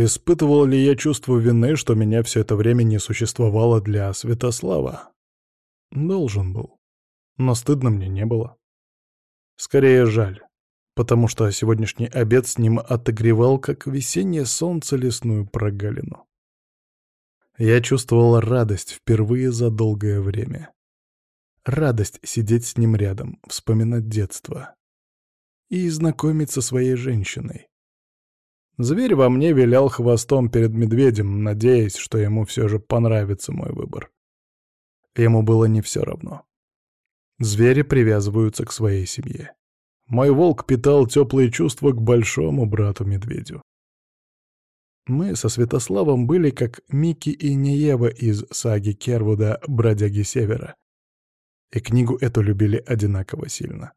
Испытывал ли я чувство вины, что меня все это время не существовало для Святослава? Должен был. Но стыдно мне не было. Скорее жаль, потому что сегодняшний обед с ним отогревал, как весеннее солнце, лесную прогалину. Я чувствовал радость впервые за долгое время. Радость сидеть с ним рядом, вспоминать детство. И знакомиться со своей женщиной. Зверь во мне вилял хвостом перед медведем, надеясь, что ему все же понравится мой выбор. Ему было не все равно. Звери привязываются к своей семье. Мой волк питал теплые чувства к большому брату-медведю. Мы со Святославом были как Микки и Неева из саги Кервуда «Бродяги Севера». И книгу эту любили одинаково сильно.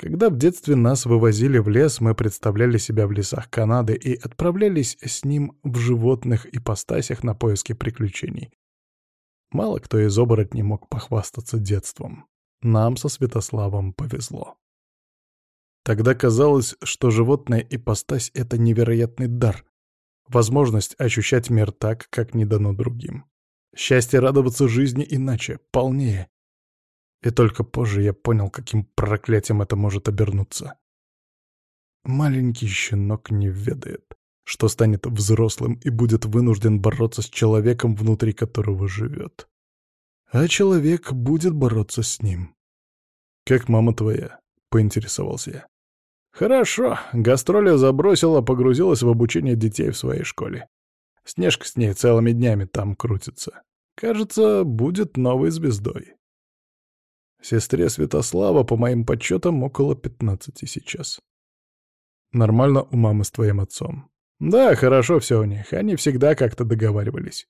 Когда в детстве нас вывозили в лес, мы представляли себя в лесах Канады и отправлялись с ним в животных ипостасях на поиски приключений. Мало кто из оборотней мог похвастаться детством. Нам со Святославом повезло. Тогда казалось, что животная ипостась — это невероятный дар, возможность ощущать мир так, как не дано другим. Счастье радоваться жизни иначе, полнее. И только позже я понял, каким проклятием это может обернуться. Маленький щенок не ведает, что станет взрослым и будет вынужден бороться с человеком, внутри которого живет. А человек будет бороться с ним. «Как мама твоя?» — поинтересовался я. «Хорошо. Гастроли забросила, погрузилась в обучение детей в своей школе. Снежка с ней целыми днями там крутится. Кажется, будет новой звездой. Сестре Святослава, по моим подсчетам, около пятнадцати сейчас. Нормально у мамы с твоим отцом. Да, хорошо все у них, они всегда как-то договаривались.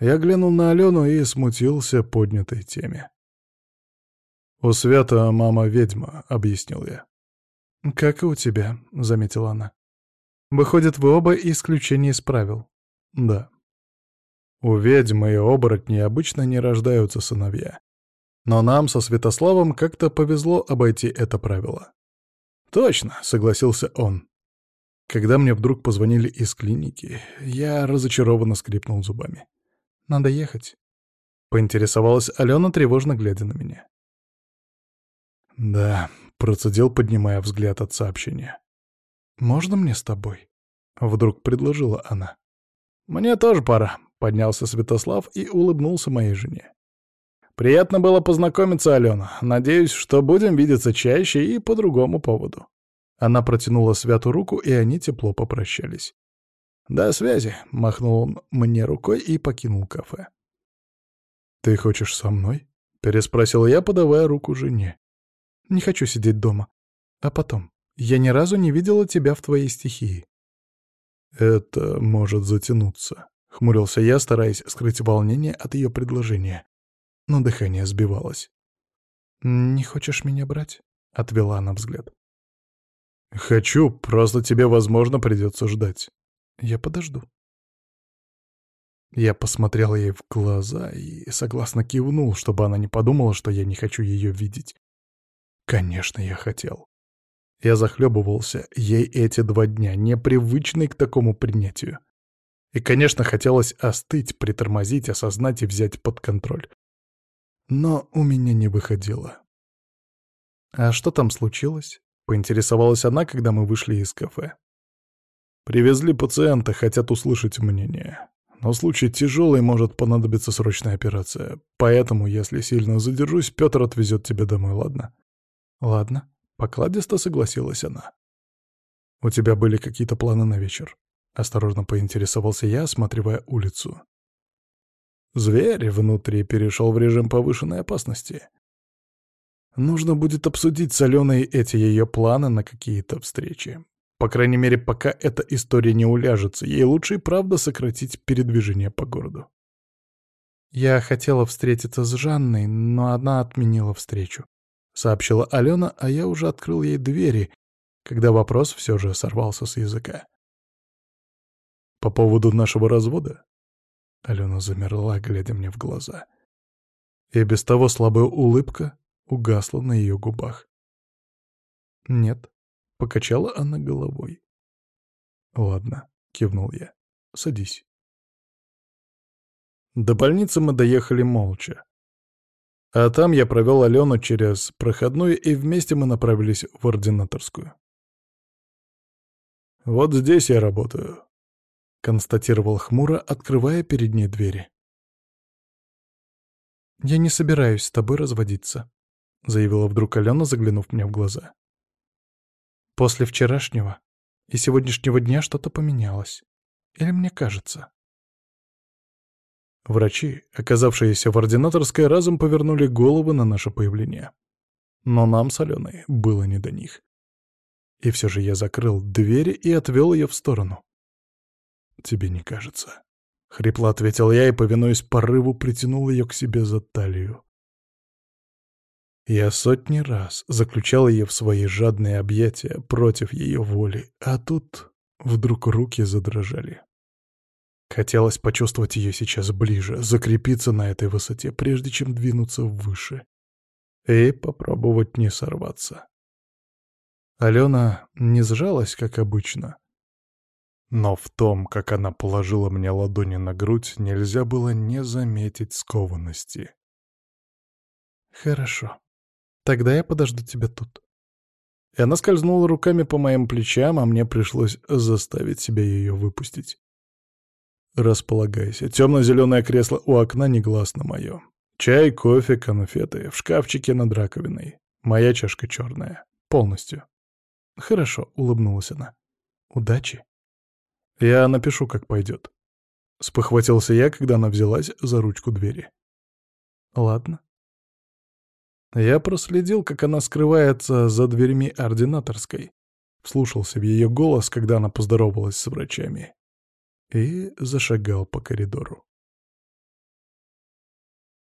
Я глянул на Алену и смутился поднятой теме. «У Свята мама ведьма», — объяснил я. «Как и у тебя», — заметила она. «Выходит, вы оба исключение из правил». «Да». У ведьмы и оборотней обычно не рождаются сыновья. Но нам со Святославом как-то повезло обойти это правило. «Точно», — согласился он. Когда мне вдруг позвонили из клиники, я разочарованно скрипнул зубами. «Надо ехать», — поинтересовалась Алена, тревожно глядя на меня. «Да», — процедил, поднимая взгляд от сообщения. «Можно мне с тобой?» — вдруг предложила она. «Мне тоже пора», — поднялся Святослав и улыбнулся моей жене. Приятно было познакомиться, Алена. Надеюсь, что будем видеться чаще и по другому поводу. Она протянула Святу руку, и они тепло попрощались. «До связи», — махнул он мне рукой и покинул кафе. «Ты хочешь со мной?» — переспросил я, подавая руку жене. «Не хочу сидеть дома. А потом, я ни разу не видела тебя в твоей стихии». «Это может затянуться», — хмурился я, стараясь скрыть волнение от ее предложения но дыхание сбивалось. «Не хочешь меня брать?» — отвела она взгляд. «Хочу, просто тебе, возможно, придется ждать. Я подожду». Я посмотрел ей в глаза и согласно кивнул, чтобы она не подумала, что я не хочу ее видеть. Конечно, я хотел. Я захлебывался ей эти два дня, непривычный к такому принятию. И, конечно, хотелось остыть, притормозить, осознать и взять под контроль. Но у меня не выходило. «А что там случилось?» — поинтересовалась она, когда мы вышли из кафе. «Привезли пациента, хотят услышать мнение. Но случай тяжелый, может понадобиться срочная операция. Поэтому, если сильно задержусь, Петр отвезет тебя домой, ладно?» «Ладно», — покладисто согласилась она. «У тебя были какие-то планы на вечер?» — осторожно поинтересовался я, осматривая улицу. Зверь внутри перешел в режим повышенной опасности. Нужно будет обсудить с Аленой эти ее планы на какие-то встречи. По крайней мере, пока эта история не уляжется, ей лучше и правда сократить передвижение по городу. «Я хотела встретиться с Жанной, но она отменила встречу», — сообщила Алена, а я уже открыл ей двери, когда вопрос все же сорвался с языка. «По поводу нашего развода?» Алена замерла, глядя мне в глаза. И без того слабая улыбка угасла на ее губах. «Нет», — покачала она головой. «Ладно», — кивнул я. «Садись». До больницы мы доехали молча. А там я провел Алену через проходную, и вместе мы направились в ординаторскую. «Вот здесь я работаю», — констатировал хмуро, открывая перед ней двери. «Я не собираюсь с тобой разводиться», — заявила вдруг Алена, заглянув мне в глаза. «После вчерашнего и сегодняшнего дня что-то поменялось. Или мне кажется?» Врачи, оказавшиеся в ординаторской, разом повернули головы на наше появление. Но нам с Аленой было не до них. И все же я закрыл двери и отвел ее в сторону. «Тебе не кажется?» — хрипло ответил я и, повинуясь порыву, притянул ее к себе за талию. Я сотни раз заключал ее в свои жадные объятия против ее воли, а тут вдруг руки задрожали. Хотелось почувствовать ее сейчас ближе, закрепиться на этой высоте, прежде чем двинуться выше. И попробовать не сорваться. Алена не сжалась, как обычно. Но в том, как она положила мне ладони на грудь, нельзя было не заметить скованности. «Хорошо. Тогда я подожду тебя тут». И она скользнула руками по моим плечам, а мне пришлось заставить себя ее выпустить. Располагайся. Темно-зеленое кресло у окна негласно мое. Чай, кофе, конфеты. В шкафчике над раковиной. Моя чашка черная. Полностью. Хорошо, улыбнулась она. Удачи. Я напишу, как пойдет. Спохватился я, когда она взялась за ручку двери. Ладно. Я проследил, как она скрывается за дверьми ординаторской. Вслушался в ее голос, когда она поздоровалась с врачами и зашагал по коридору.